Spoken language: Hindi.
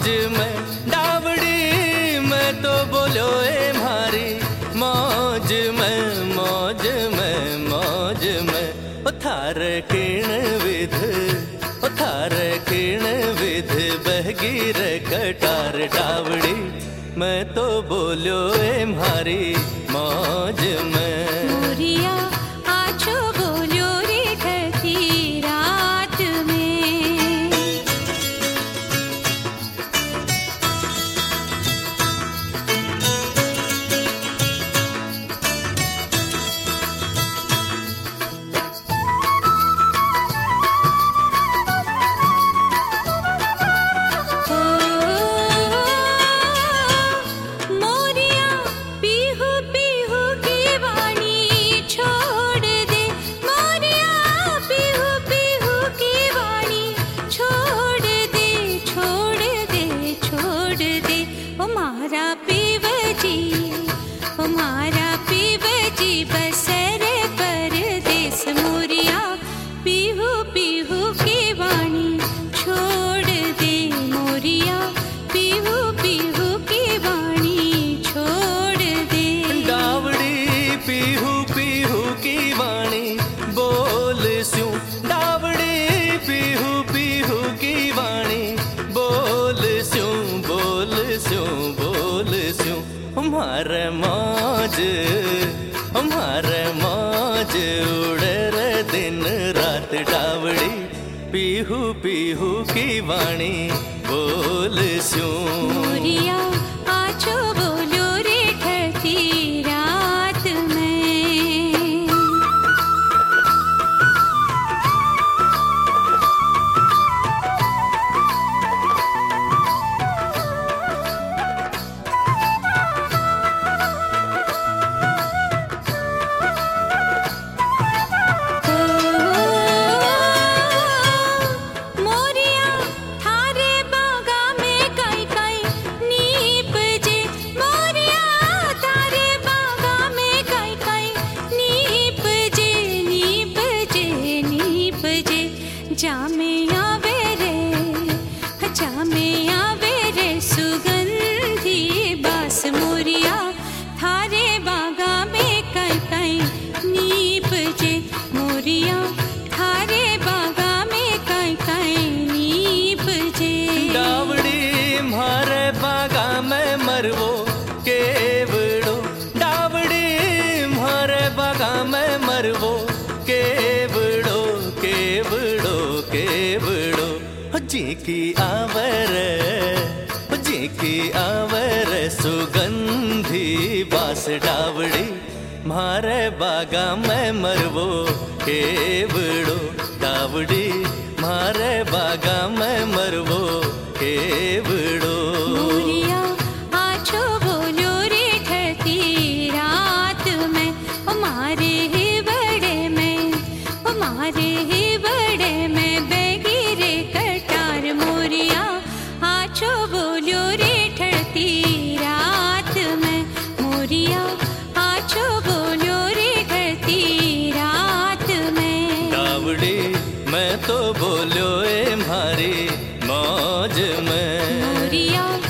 मौज में डावड़ी में तो बोलो ए मारी। मौज में मौज में मौज में। उथार किण विध उथार किण विध बहगीर कटार डावड़ी मैं तो बोलो ए मारी। मौज हमारे मौज उड़े रे दिन रात डावड़ी पीहू पीहू की वाणी बोल सू की आवर की आवर, सुगंधी बास डावड़ी, मारे बागा में मरवो केवड़ो डावड़ी, मारे बागा में मरवो। છો બોલ્યો રે ઠળતી રાત મેં મોરિયા પાછો બોલ્યો રે ઠળતી રાત મેં કાવડી મેં તો બોલ્યો એ મારી મોજ મેં મોરિયા